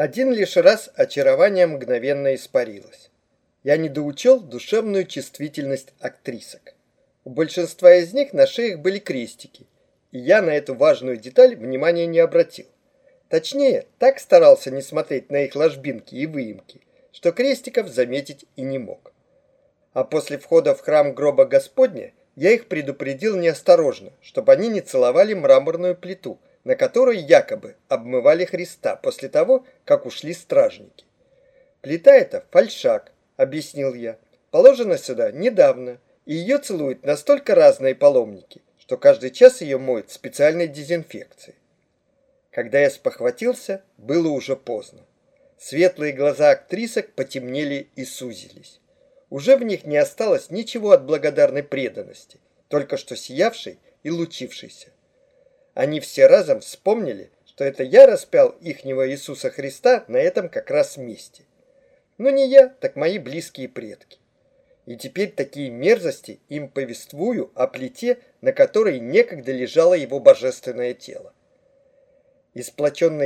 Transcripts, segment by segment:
Один лишь раз очарование мгновенно испарилось. Я недоучел душевную чувствительность актрисок. У большинства из них на шеях были крестики, и я на эту важную деталь внимания не обратил. Точнее, так старался не смотреть на их ложбинки и выемки, что крестиков заметить и не мог. А после входа в храм гроба Господня я их предупредил неосторожно, чтобы они не целовали мраморную плиту, на которой якобы обмывали Христа после того, как ушли стражники. Плита эта фальшак, объяснил я, положена сюда недавно, и ее целуют настолько разные паломники, что каждый час ее моют специальной дезинфекцией. Когда я спохватился, было уже поздно. Светлые глаза актрисок потемнели и сузились. Уже в них не осталось ничего от благодарной преданности, только что сиявшей и лучившейся. Они все разом вспомнили, что это я распял ихнего Иисуса Христа на этом как раз месте. Но не я, так мои близкие предки. И теперь такие мерзости им повествую о плите, на которой некогда лежало его божественное тело. И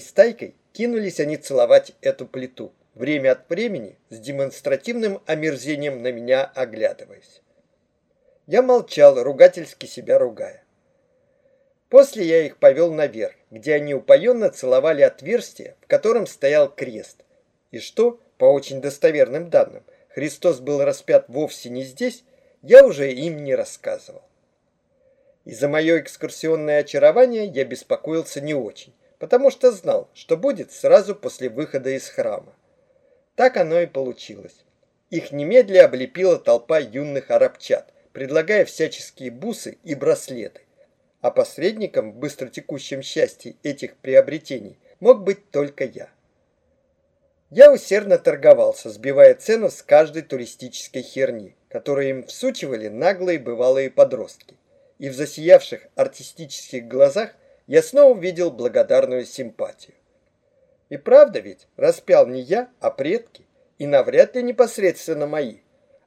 стайкой кинулись они целовать эту плиту, время от времени с демонстративным омерзением на меня оглядываясь. Я молчал, ругательски себя ругая. После я их повел наверх, где они упоенно целовали отверстие, в котором стоял крест. И что, по очень достоверным данным, Христос был распят вовсе не здесь, я уже им не рассказывал. И за мое экскурсионное очарование я беспокоился не очень потому что знал, что будет сразу после выхода из храма. Так оно и получилось. Их немедля облепила толпа юных арабчат, предлагая всяческие бусы и браслеты. А посредником в быстротекущем счастье этих приобретений мог быть только я. Я усердно торговался, сбивая цену с каждой туристической херни, которую им всучивали наглые бывалые подростки. И в засиявших артистических глазах я снова увидел благодарную симпатию. И правда ведь, распял не я, а предки, и навряд ли непосредственно мои,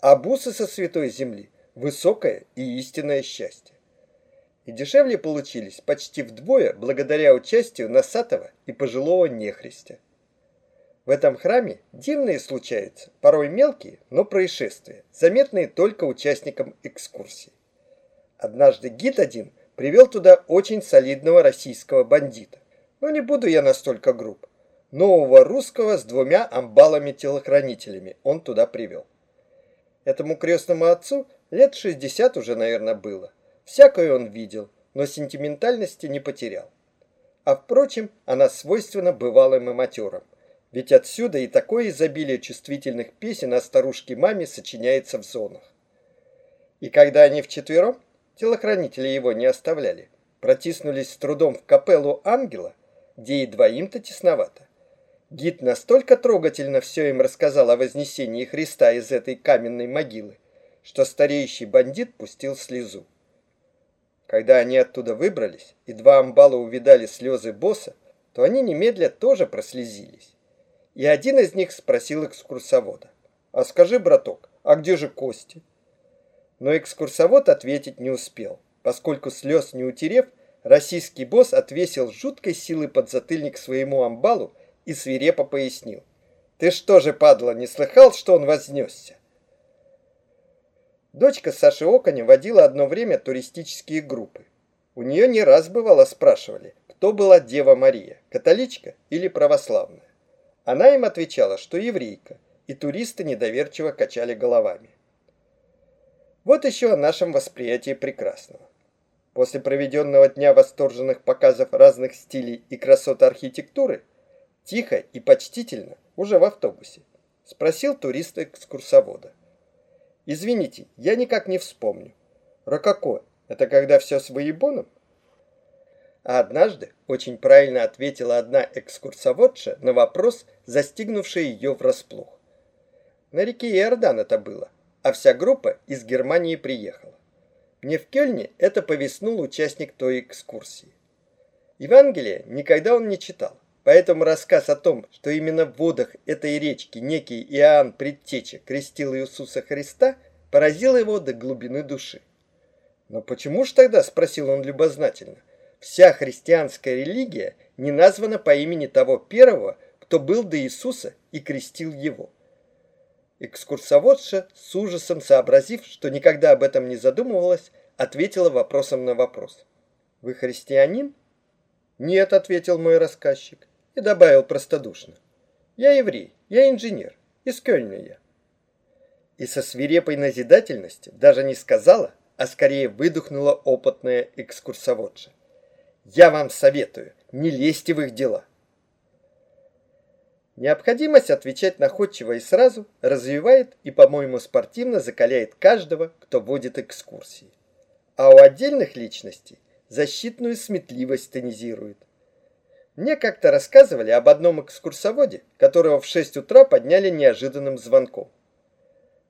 а бусы со святой земли – высокое и истинное счастье. И дешевле получились почти вдвое благодаря участию Носатого и пожилого нехристя. В этом храме дивные случаются, порой мелкие, но происшествия, заметные только участникам экскурсии. Однажды гид один – привел туда очень солидного российского бандита. Но не буду я настолько груб. Нового русского с двумя амбалами-телохранителями он туда привел. Этому крестному отцу лет 60 уже, наверное, было. Всякое он видел, но сентиментальности не потерял. А впрочем, она свойственна бывалым и матерам. Ведь отсюда и такое изобилие чувствительных песен о старушке-маме сочиняется в зонах. И когда они вчетвером, телохранители его не оставляли, протиснулись с трудом в капеллу ангела, где и двоим-то тесновато. Гид настолько трогательно все им рассказал о вознесении Христа из этой каменной могилы, что стареющий бандит пустил слезу. Когда они оттуда выбрались, и два амбала увидали слезы босса, то они немедля тоже прослезились. И один из них спросил экскурсовода, «А скажи, браток, а где же кости?» Но экскурсовод ответить не успел, поскольку слез не утерев, российский босс отвесил жуткой силы подзатыльник своему амбалу и свирепо пояснил. «Ты что же, падла, не слыхал, что он вознесся?» Дочка Саши Оконя водила одно время туристические группы. У нее не раз бывало спрашивали, кто была Дева Мария, католичка или православная. Она им отвечала, что еврейка, и туристы недоверчиво качали головами. Вот еще о нашем восприятии прекрасного. После проведенного дня восторженных показов разных стилей и красот архитектуры, тихо и почтительно, уже в автобусе, спросил туриста-экскурсовода. «Извините, я никак не вспомню. Рококо – это когда все с воебоном?» А однажды очень правильно ответила одна экскурсоводша на вопрос, застигнувший ее врасплох. На реке Иордан это было а вся группа из Германии приехала. Мне в Кёльне это повеснул участник той экскурсии. Евангелие никогда он не читал, поэтому рассказ о том, что именно в водах этой речки некий Иоанн Предтеча крестил Иисуса Христа, поразил его до глубины души. «Но почему ж тогда, — спросил он любознательно, — вся христианская религия не названа по имени того первого, кто был до Иисуса и крестил его. Экскурсоводша, с ужасом сообразив, что никогда об этом не задумывалась, ответила вопросом на вопрос. «Вы христианин?» «Нет», — ответил мой рассказчик и добавил простодушно. «Я еврей, я инженер, из Кёльна я». И со свирепой назидательностью даже не сказала, а скорее выдохнула опытная экскурсоводша. «Я вам советую, не лезьте в их дела». Необходимость отвечать находчиво и сразу развивает и, по-моему, спортивно закаляет каждого, кто водит экскурсии. А у отдельных личностей защитную сметливость тонизирует. Мне как-то рассказывали об одном экскурсоводе, которого в 6 утра подняли неожиданным звонком.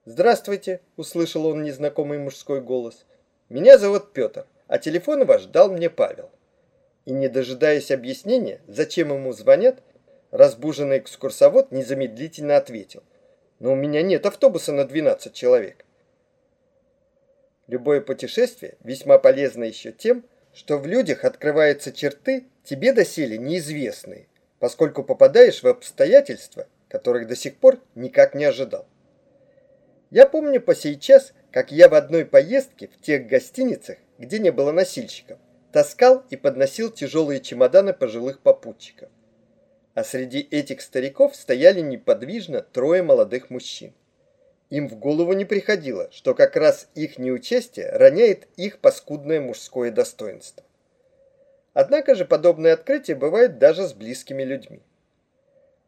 «Здравствуйте», — услышал он незнакомый мужской голос. «Меня зовут Петр, а телефон ваш дал мне Павел». И, не дожидаясь объяснения, зачем ему звонят, разбуженный экскурсовод незамедлительно ответил. «Но у меня нет автобуса на 12 человек». Любое путешествие весьма полезно еще тем, что в людях открываются черты, тебе доселе неизвестные, поскольку попадаешь в обстоятельства, которых до сих пор никак не ожидал. Я помню по сей час, как я в одной поездке в тех гостиницах, где не было носильщиков, таскал и подносил тяжелые чемоданы пожилых попутчиков. А среди этих стариков стояли неподвижно трое молодых мужчин. Им в голову не приходило, что как раз их неучастие роняет их паскудное мужское достоинство. Однако же подобные открытия бывают даже с близкими людьми.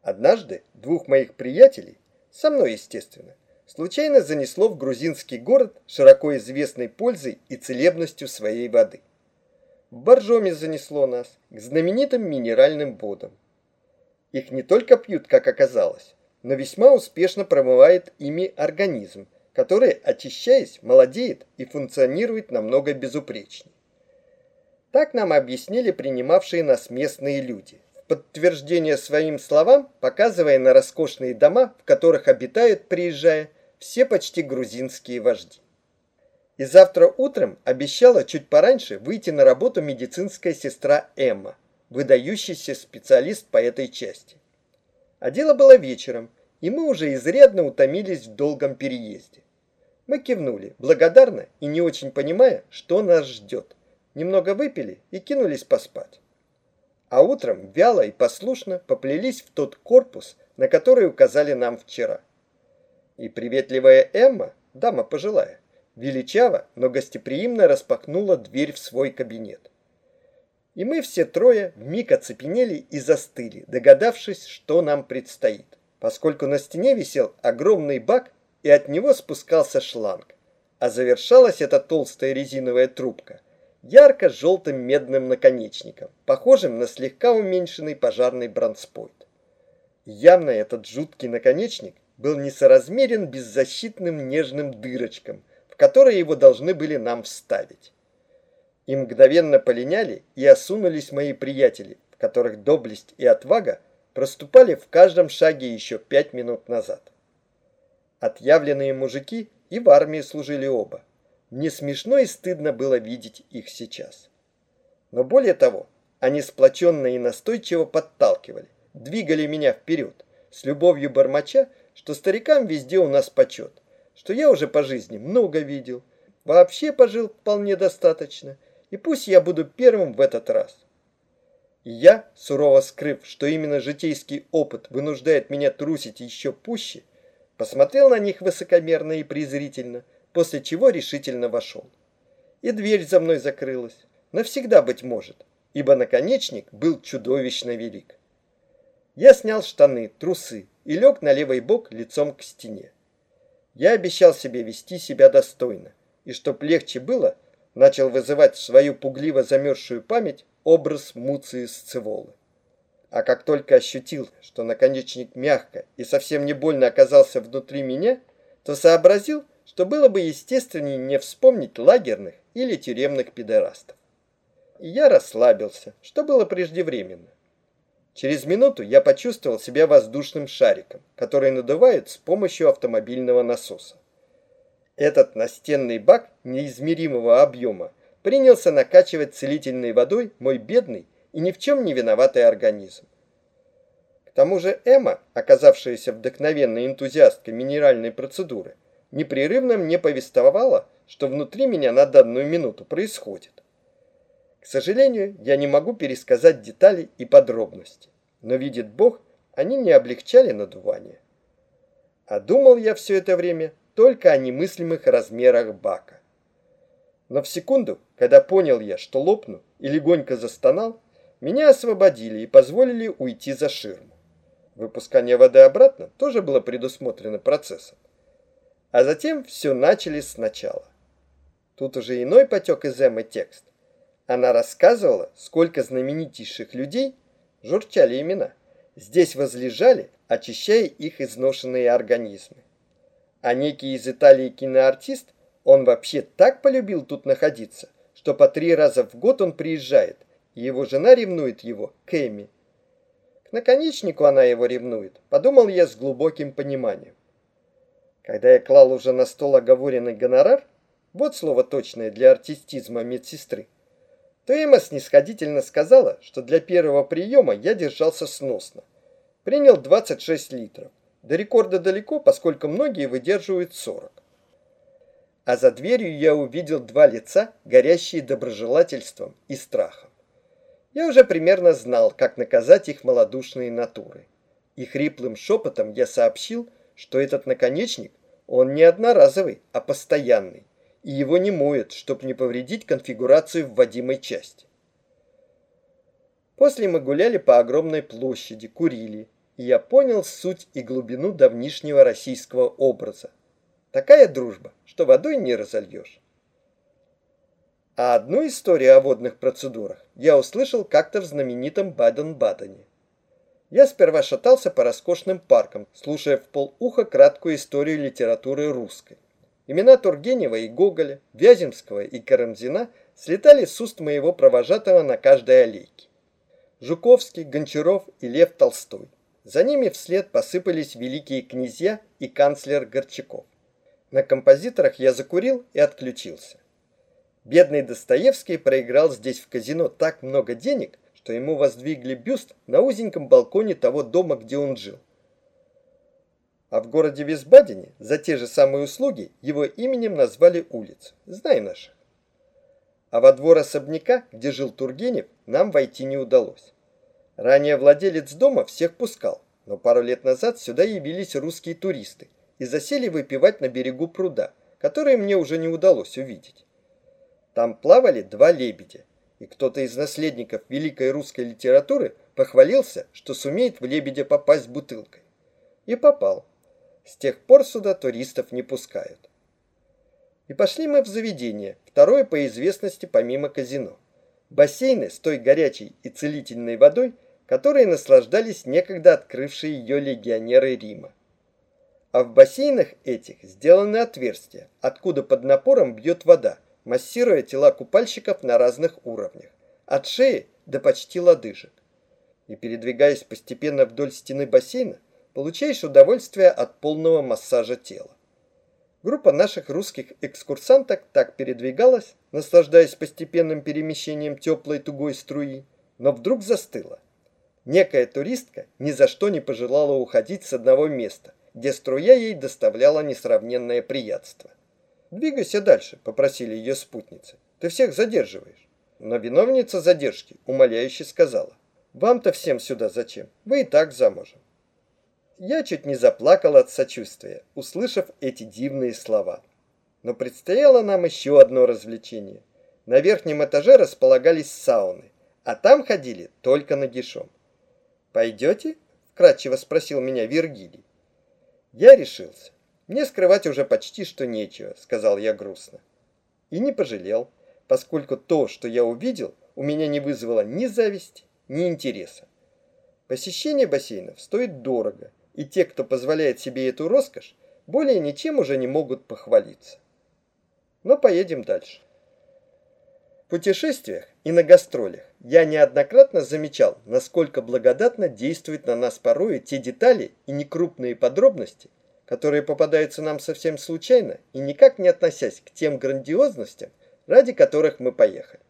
Однажды двух моих приятелей, со мной естественно, случайно занесло в грузинский город, широко известной пользой и целебностью своей воды. В Боржоме занесло нас к знаменитым минеральным водам. Их не только пьют, как оказалось, но весьма успешно промывает ими организм, который, очищаясь, молодеет и функционирует намного безупречнее. Так нам объяснили принимавшие нас местные люди, в подтверждение своим словам показывая на роскошные дома, в которых обитают, приезжая, все почти грузинские вожди. И завтра утром обещала чуть пораньше выйти на работу медицинская сестра Эмма, выдающийся специалист по этой части. А дело было вечером, и мы уже изрядно утомились в долгом переезде. Мы кивнули, благодарно и не очень понимая, что нас ждет. Немного выпили и кинулись поспать. А утром вяло и послушно поплелись в тот корпус, на который указали нам вчера. И приветливая Эмма, дама пожилая, величаво, но гостеприимно распахнула дверь в свой кабинет. И мы все трое вмиг оцепенели и застыли, догадавшись, что нам предстоит, поскольку на стене висел огромный бак, и от него спускался шланг, а завершалась эта толстая резиновая трубка ярко-желтым медным наконечником, похожим на слегка уменьшенный пожарный бронспойт. Явно этот жуткий наконечник был несоразмерен беззащитным нежным дырочкам, в которые его должны были нам вставить и мгновенно полиняли и осунулись мои приятели, в которых доблесть и отвага проступали в каждом шаге еще пять минут назад. Отъявленные мужики и в армии служили оба. Мне смешно и стыдно было видеть их сейчас. Но более того, они сплоченно и настойчиво подталкивали, двигали меня вперед, с любовью бормоча, что старикам везде у нас почет, что я уже по жизни много видел, вообще пожил вполне достаточно – и пусть я буду первым в этот раз. И я, сурово скрыв, что именно житейский опыт вынуждает меня трусить еще пуще, посмотрел на них высокомерно и презрительно, после чего решительно вошел. И дверь за мной закрылась, навсегда, быть может, ибо наконечник был чудовищно велик. Я снял штаны, трусы и лег на левый бок лицом к стене. Я обещал себе вести себя достойно, и чтоб легче было – начал вызывать в свою пугливо замерзшую память образ Муции Сцеволы. А как только ощутил, что наконечник мягко и совсем не больно оказался внутри меня, то сообразил, что было бы естественнее не вспомнить лагерных или тюремных педерастов. И я расслабился, что было преждевременно. Через минуту я почувствовал себя воздушным шариком, который надувают с помощью автомобильного насоса. Этот настенный бак неизмеримого объема принялся накачивать целительной водой мой бедный и ни в чем не виноватый организм. К тому же Эмма, оказавшаяся вдохновенной энтузиасткой минеральной процедуры, непрерывно мне повествовала, что внутри меня на данную минуту происходит. К сожалению, я не могу пересказать детали и подробности, но видит Бог, они не облегчали надувание. А думал я все это время только о немыслимых размерах бака. Но в секунду, когда понял я, что лопну и легонько застонал, меня освободили и позволили уйти за ширму. Выпускание воды обратно тоже было предусмотрено процессом. А затем все начали сначала. Тут уже иной потек из Эммы текст. Она рассказывала, сколько знаменитейших людей, журчали имена, здесь возлежали, очищая их изношенные организмы. А некий из Италии киноартист, он вообще так полюбил тут находиться, что по три раза в год он приезжает, и его жена ревнует его к Эми. К наконечнику она его ревнует, подумал я с глубоким пониманием. Когда я клал уже на стол оговоренный гонорар, вот слово точное для артистизма медсестры, то Эмма снисходительно сказала, что для первого приема я держался сносно. Принял 26 литров. До рекорда далеко, поскольку многие выдерживают 40. А за дверью я увидел два лица, горящие доброжелательством и страхом. Я уже примерно знал, как наказать их малодушные натуры. И хриплым шепотом я сообщил, что этот наконечник, он не одноразовый, а постоянный, и его не моют, чтобы не повредить конфигурацию вводимой части. После мы гуляли по огромной площади, курили, и я понял суть и глубину давнишнего российского образа. Такая дружба, что водой не разольешь. А одну историю о водных процедурах я услышал как-то в знаменитом Баден-Бадене. Я сперва шатался по роскошным паркам, слушая в полуха краткую историю литературы русской. Имена Тургенева и Гоголя, Вяземского и Карамзина слетали с уст моего провожатого на каждой аллейке. Жуковский, Гончаров и Лев Толстой. За ними вслед посыпались великие князья и канцлер Горчаков. На композиторах я закурил и отключился. Бедный Достоевский проиграл здесь в казино так много денег, что ему воздвигли бюст на узеньком балконе того дома, где он жил. А в городе Висбадене за те же самые услуги его именем назвали улицу. Знай наших. А во двор особняка, где жил Тургенев, нам войти не удалось. Ранее владелец дома всех пускал, но пару лет назад сюда явились русские туристы и засели выпивать на берегу пруда, которые мне уже не удалось увидеть. Там плавали два лебедя, и кто-то из наследников великой русской литературы похвалился, что сумеет в лебедя попасть бутылкой. И попал. С тех пор сюда туристов не пускают. И пошли мы в заведение, второе по известности помимо казино. Бассейны с той горячей и целительной водой, которые наслаждались некогда открывшие ее легионеры Рима. А в бассейнах этих сделаны отверстия, откуда под напором бьет вода, массируя тела купальщиков на разных уровнях, от шеи до почти лодыжек. И передвигаясь постепенно вдоль стены бассейна, получаешь удовольствие от полного массажа тела. Группа наших русских экскурсанток так передвигалась, наслаждаясь постепенным перемещением теплой тугой струи, но вдруг застыла. Некая туристка ни за что не пожелала уходить с одного места, где струя ей доставляла несравненное приятство. «Двигайся дальше», — попросили ее спутницы. «Ты всех задерживаешь». Но виновница задержки умоляюще сказала. «Вам-то всем сюда зачем? Вы и так замужем». Я чуть не заплакал от сочувствия, услышав эти дивные слова. Но предстояло нам еще одно развлечение. На верхнем этаже располагались сауны, а там ходили только нагишом. «Пойдете?» – вкратчиво спросил меня Вергилий. Я решился. Мне скрывать уже почти что нечего, сказал я грустно. И не пожалел, поскольку то, что я увидел, у меня не вызвало ни зависти, ни интереса. Посещение бассейнов стоит дорого, и те, кто позволяет себе эту роскошь, более ничем уже не могут похвалиться. Но поедем дальше. Путешествиях и на гастролях я неоднократно замечал, насколько благодатно действуют на нас порою те детали и некрупные подробности, которые попадаются нам совсем случайно и никак не относясь к тем грандиозностям, ради которых мы поехали.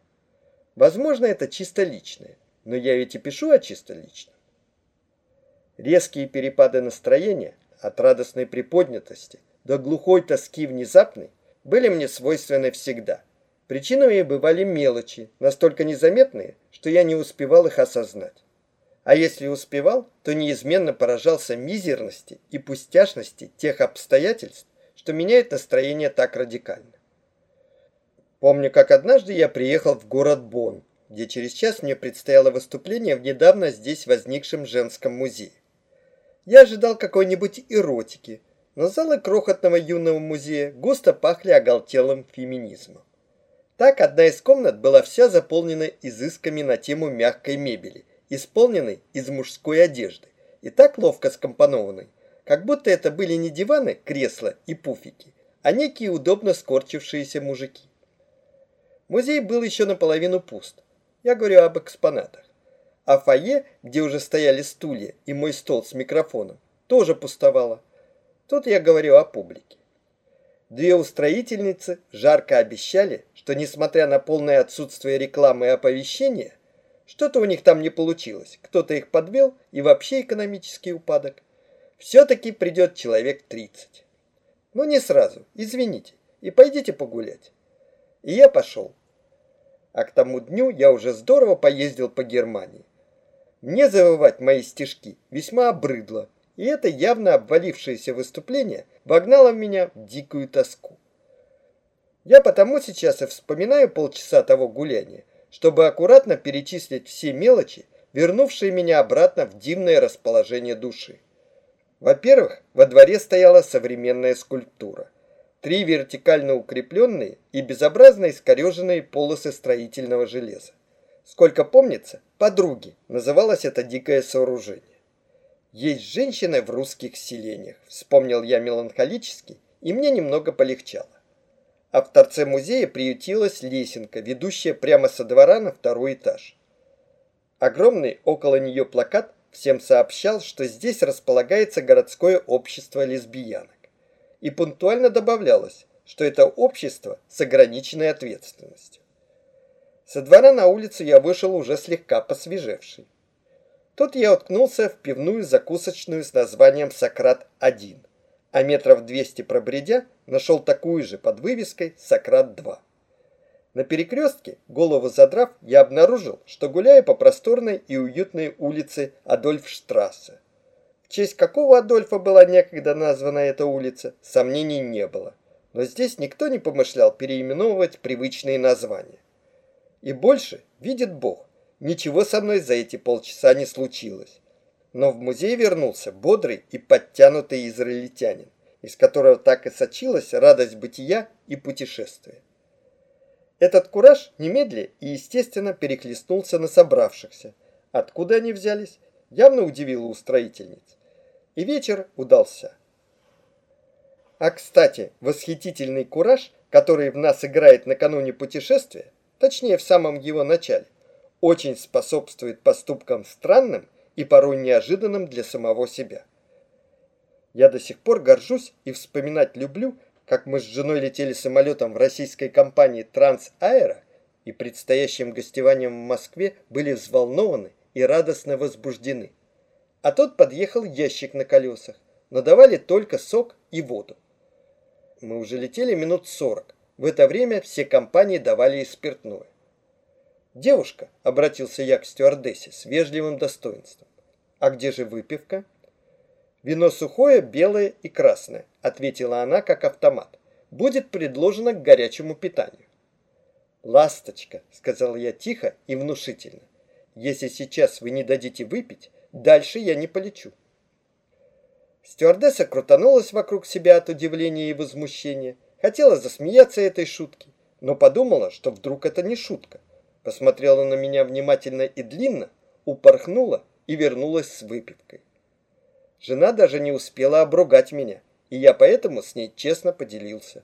Возможно, это чисто личное, но я ведь и пишу о чисто личном. Резкие перепады настроения от радостной приподнятости до глухой тоски внезапной были мне свойственны всегда. Причинами бывали мелочи, настолько незаметные, что я не успевал их осознать. А если успевал, то неизменно поражался мизерности и пустяшности тех обстоятельств, что меняет настроение так радикально. Помню, как однажды я приехал в город Бонн, где через час мне предстояло выступление в недавно здесь возникшем женском музее. Я ожидал какой-нибудь эротики, но залы крохотного юного музея густо пахли оголтелым феминизмом. Так одна из комнат была вся заполнена изысками на тему мягкой мебели, исполненной из мужской одежды, и так ловко скомпонованной, как будто это были не диваны, кресла и пуфики, а некие удобно скорчившиеся мужики. Музей был еще наполовину пуст. Я говорю об экспонатах. А фойе, где уже стояли стулья и мой стол с микрофоном, тоже пустовало. Тут я говорю о публике. Две устроительницы жарко обещали, что несмотря на полное отсутствие рекламы и оповещения, что-то у них там не получилось, кто-то их подвел и вообще экономический упадок. Все-таки придет человек 30. Но не сразу, извините, и пойдите погулять. И я пошел а к тому дню я уже здорово поездил по Германии. Мне завывать мои стишки весьма обрыдло, и это явно обвалившееся выступление вогнало в меня в дикую тоску. Я потому сейчас и вспоминаю полчаса того гуляния, чтобы аккуратно перечислить все мелочи, вернувшие меня обратно в дивное расположение души. Во-первых, во дворе стояла современная скульптура – три вертикально укрепленные и безобразно искореженные полосы строительного железа. Сколько помнится, подруги называлось это дикое сооружение. Есть женщины в русских селениях, вспомнил я меланхолически, и мне немного полегчало. А в торце музея приютилась лесенка, ведущая прямо со двора на второй этаж. Огромный около нее плакат всем сообщал, что здесь располагается городское общество лесбиянок и пунктуально добавлялось, что это общество с ограниченной ответственностью. Со двора на улицу я вышел уже слегка посвежевший. Тут я уткнулся в пивную закусочную с названием «Сократ-1», а метров 200 пробредя нашел такую же под вывеской «Сократ-2». На перекрестке, голову задрав, я обнаружил, что гуляю по просторной и уютной улице Адольфштрассе. В честь какого Адольфа была некогда названа эта улица, сомнений не было. Но здесь никто не помышлял переименовывать привычные названия. И больше, видит Бог, ничего со мной за эти полчаса не случилось. Но в музей вернулся бодрый и подтянутый израильтянин, из которого так и сочилась радость бытия и путешествия. Этот кураж немедля и, естественно, перехлестнулся на собравшихся. Откуда они взялись, явно удивило устроительниц и вечер удался. А кстати, восхитительный кураж, который в нас играет накануне путешествия, точнее в самом его начале, очень способствует поступкам странным и порой неожиданным для самого себя. Я до сих пор горжусь и вспоминать люблю, как мы с женой летели самолетом в российской компании «Трансаэро» и предстоящим гостеванием в Москве были взволнованы и радостно возбуждены. А тот подъехал ящик на колесах, но давали только сок и воду. Мы уже летели минут сорок. В это время все компании давали и спиртное. «Девушка», — обратился я к стюардессе с вежливым достоинством, — «а где же выпивка?» «Вино сухое, белое и красное», — ответила она как автомат. «Будет предложено к горячему питанию». «Ласточка», — сказал я тихо и внушительно, — «если сейчас вы не дадите выпить, Дальше я не полечу. Стюардесса крутанулась вокруг себя от удивления и возмущения. Хотела засмеяться этой шутки, но подумала, что вдруг это не шутка. Посмотрела на меня внимательно и длинно, упорхнула и вернулась с выпивкой. Жена даже не успела обругать меня, и я поэтому с ней честно поделился.